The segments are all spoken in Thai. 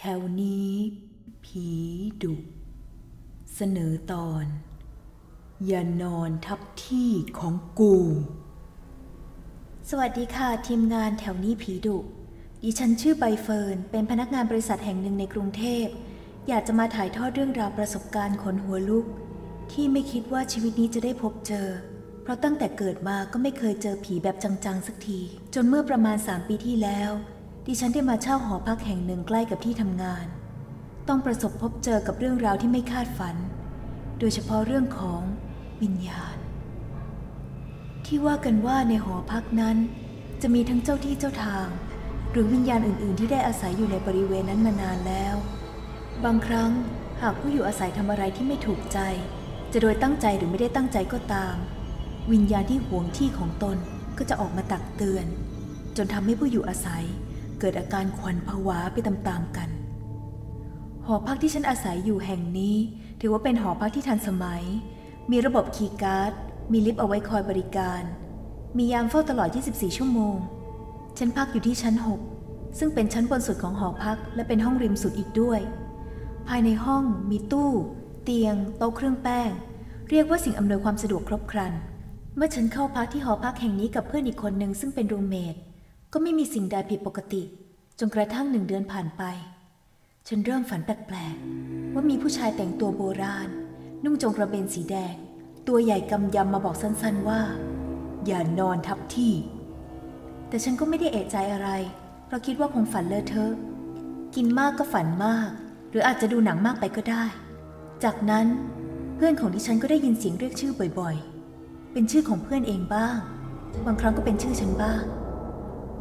แถวนี้ ผีดุ เสนอตอน อย่านอนทับที่ของกู สวัสดีค่ะทีมงานแถวนี้ผีดุ ดิฉันชื่อใบเฟิร์น เป็นพนักงานบริษัทแห่งหนึ่งในกรุงเทพ อยากจะมาถ่ายทอดเรื่องราวประสบการณ์ขนหัวลุก ที่ไม่คิดว่าชีวิตนี้จะได้พบเจอ เพราะตั้งแต่เกิดมาก็ไม่เคยเจอผีแบบจังๆสักที จนเมื่อประมาณ 3 ปีที่แล้ว ดิฉันได้มาเช่าหอพักแห่งหนึ่งใกล้กับที่ทำงาน ต้องประสบพบเจอกับเรื่องราวที่ไม่คาดฝัน โดยเฉพาะเรื่องของวิญญาณ ที่ว่ากันว่าในหอพักนั้น จะมีทั้งเจ้าที่เจ้าทาง หรือวิญญาณอื่น ๆ ที่ได้อาศัยอยู่ในบริเวณนั้นมานานแล้ว บางครั้งหากผู้อยู่อาศัยทำอะไรที่ไม่ถูกใจ จะโดยตั้งใจหรือไม่ได้ตั้งใจก็ตาม วิญญาณที่หวงที่ของตนก็จะออกมาตักเตือน จนทำให้ผู้อยู่อาศัย เกิดอาการขวัญผวาไปตามๆกัน หอพักที่ฉันอาศัยอยู่แห่งนี้ ถือว่าเป็นหอพักที่ทันสมัย มีระบบคีย์การ์ด มีลิฟต์เอาไว้คอยบริการ มียามเฝ้าตลอด 24 ชั่วโมง ฉันพักอยู่ที่ชั้น 6 ซึ่งเป็นชั้นบนสุดของหอพัก และเป็นห้องริมสุดอีกด้วย ภายในห้องมีตู้ เตียง โต๊ะเครื่องแป้ง เรียกว่าสิ่งอำนวยความสะดวกครบครัน เมื่อฉันเข้าพักที่หอพักแห่งนี้กับเพื่อนอีกคนหนึ่งซึ่งเป็นรูมเมท ก็ไม่มีสิ่งใดผิดปกติ จนกระทั่งหนึ่งเดือนผ่านไป ฉันเริ่มฝันแปลกๆ ว่ามีผู้ชายแต่งตัวโบราณ นุ่งจงกระเบนสีแดง ตัวใหญ่กำยำมาบอกสั้นๆว่า อย่านอนทับที่ แต่ฉันก็ไม่ได้เอะใจอะไร เพราะคิดว่าคงฝันเลอะเทอะ กินมากก็ฝันมาก หรืออาจจะดูหนังมากไปก็ได้ จากนั้นเพื่อนของดิฉันก็ได้ยินเสียงเรียกชื่อบ่อยๆ เป็นชื่อของเพื่อนเองบ้าง บางครั้งก็เป็นชื่อฉันบ้าง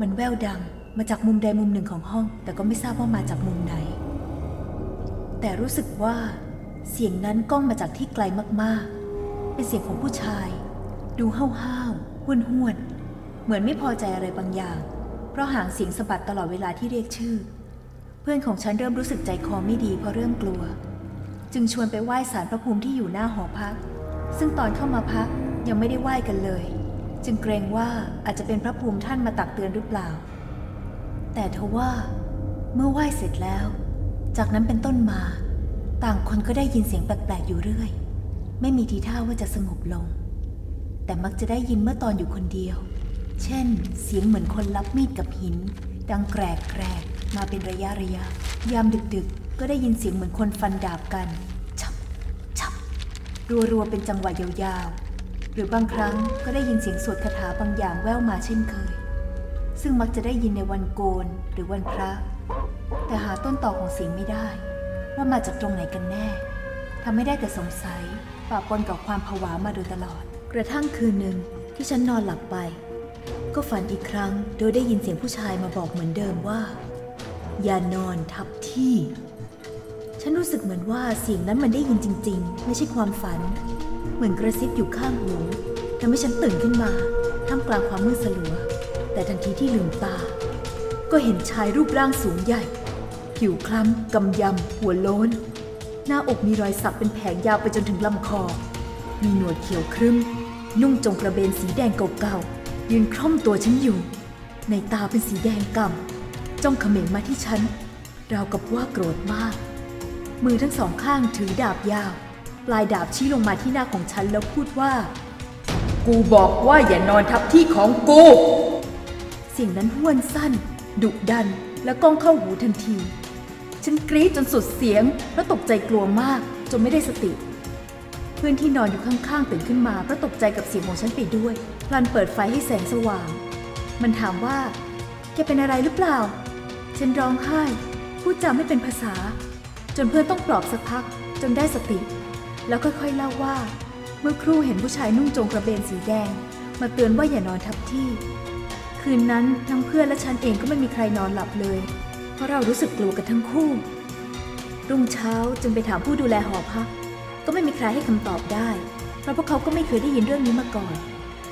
มันแววดังมาจากมุมใดมุมหนึ่งของห้อง แต่ก็ไม่ทราบว่ามาจากมุมไหน แต่รู้สึกว่าเสียงนั้นก้องมาจากที่ไกลมากๆ เป็นเสียงของผู้ชาย ดูห้าวๆห้วนๆ เหมือนไม่พอใจอะไรบางอย่าง เพราะหางเสียงสะบัดตลอดเวลาที่เรียกชื่อ เพื่อนของฉันเริ่มรู้สึกใจคอไม่ดีเพราะเริ่มกลัว จึงชวนไปไหว้ศาลพระภูมิที่อยู่หน้าหอพัก ซึ่งตอนเข้ามาพักยังไม่ได้ไหว้กันเลย จึงเกรงว่าอาจจะเป็นพระภูมิท่านมาตักเตือนหรือเปล่า แต่ทว่าเมื่อไหว้เสร็จแล้ว จากนั้นเป็นต้นมา ต่างคนก็ได้ยินเสียงแปลกๆอยู่เรื่อย ไม่มีทีท่าว่าจะสงบลง แต่มักจะได้ยินเมื่อตอนอยู่คนเดียว เช่น เสียงเหมือนคนรับมีดกับหิน ดังแกรกแกรกมาเป็นระยะระยะ ยามดึกๆ ก็ได้ยินเสียงเหมือนคนฟันดาบกัน ชับชับรัวๆเป็นจังหวะยาวๆ หรือบางครั้งก็ได้ยินเสียงสวดคาถาบางอย่างแว่วมาเช่นเคย ซึ่งมักจะได้ยินในวันโกนหรือวันพระ แต่หาต้นต่อของเสียงไม่ได้ ว่ามาจากตรงไหนกันแน่ทำให้ได้แต่สงสัยปะปนกับความผวามาโดยตลอด กระทั่งคืนหนึ่งที่ฉันนอนหลับไป ก็ฝันอีกครั้งโดยได้ยินเสียงผู้ชายมาบอกเหมือนเดิมว่า อย่านอนทับที่ ฉันรู้สึกเหมือนว่าเสียงนั้นมันได้ยินจริง ๆ ไม่ใช่ความฝัน เหมือนกระซิบอยู่ข้างหูทำให้ฉันตื่นขึ้นมาท่ามกลางความมืดสลัว แต่ทันทีที่ลืมตา ก็เห็นชายรูปร่างสูงใหญ่ ผิวคล้ำกำยำ หัวโล้น หน้าอกมีรอยสักเป็นแผงยาวไปจนถึงลำคอ มีหนวดเขียวครึ้ม นุ่งจงกระเบนสีแดงเก่าๆ ยืนคล่อมตัวฉันอยู่ ในตาเป็นสีแดงกำจ้องเขม็งมาที่ฉัน ราวกับว่าโกรธมาก มือทั้งสองข้างถือดาบยาว ปลายดาบชี้ลงมาที่หน้าของฉันแล้วพูดว่า กูบอกว่าอย่านอนทับที่ของกูเสียงนั้นห้วนสั้น ดุดัน และก้องเข้าหูทันที ฉันกรี๊ดจนสุดเสียง แล้วตกใจกลัวมาก จนไม่ได้สติ เพื่อนที่นอนอยู่ข้างๆตื่นขึ้นมาเพราะตกใจกับเสียงของฉันไปด้วยพลันเปิดไฟให้แสงสว่าง มันถามว่า แกเป็นอะไรหรือเปล่า ฉันร้องไห้พูดจาไม่เป็นภาษา จนเพื่อนต้องปลอบสักพัก จนได้สติ แล้วค่อยๆเล่าว่า เมื่อครู่เห็นผู้ชายนุ่งโจงกระเบนสีแดง มาเตือนว่าอย่านอนทับที่ คืนนั้นทั้งเพื่อนและฉันเองก็ไม่มีใครนอนหลับเลย เพราะเรารู้สึกกลัวกันทั้งคู่ รุ่งเช้าจึงไปถามผู้ดูแลหอพัก ก็ไม่มีใครให้คำตอบได้ เพราะพวกเขาก็ไม่เคยได้ยินเรื่องนี้มาก่อน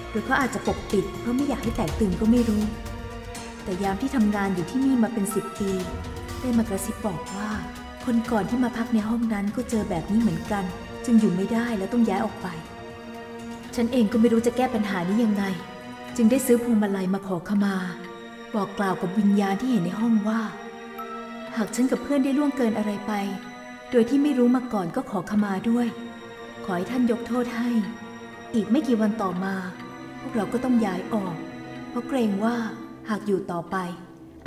หรือเขาอาจจะปกปิด เพราะไม่อยากให้แตกตื่นก็ไม่รู้ แต่ยามที่ทำงานอยู่ที่นี่มาเป็นสิบปี ได้มากระซิบบอกว่าคนก่อนที่มาพักในห้องนั้นก็เจอแบบนี้เหมือนกัน จึงอยู่ไม่ได้และต้องย้ายออกไป ฉันเองก็ไม่รู้จะแก้ปัญหานี้ยังไง จึงได้ซื้อพวงมาลัยมาขอขมา บอกกล่าวกับวิญญาณที่เห็นในห้องว่า หากฉันกับเพื่อนได้ล่วงเกินอะไรไป โดยที่ไม่รู้มาก่อนก็ขอขมาด้วย ขอให้ท่านยกโทษให้ อีกไม่กี่วันต่อมา พวกเราก็ต้องย้ายออก เพราะเกรงว่าหากอยู่ต่อไป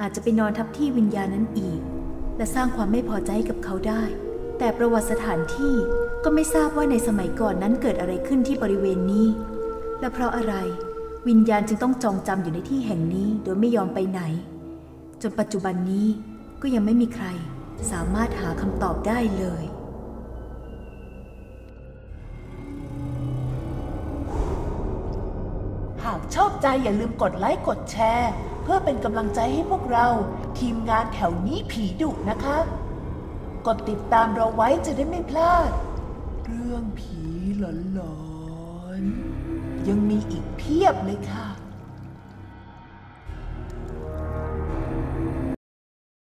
อาจจะไปนอนทับที่วิญญาณนั้นอีก และสร้างความไม่พอใจให้กับเขาได้ แต่ประวัติสถานที่ ก็ไม่ทราบว่าในสมัยก่อนนั้นเกิดอะไรขึ้นที่บริเวณนี้ และเพราะอะไร วิญญาณจึงต้องจองจำอยู่ในที่แห่งนี้โดยไม่ยอมไปไหน จนปัจจุบันนี้ก็ยังไม่มีใครสามารถหาคำตอบได้เลยหากชอบใจอย่าลืมกดไลค์กดแชร์ เพื่อเป็นกำลังใจให้พวกเรา ทีมงานแถวนี้ผีดุนะคะ กดติดตามเราไว้จะได้ไม่พลาด เรื่องผีหลอนๆยังมีอีกเพียบเลยค่ะ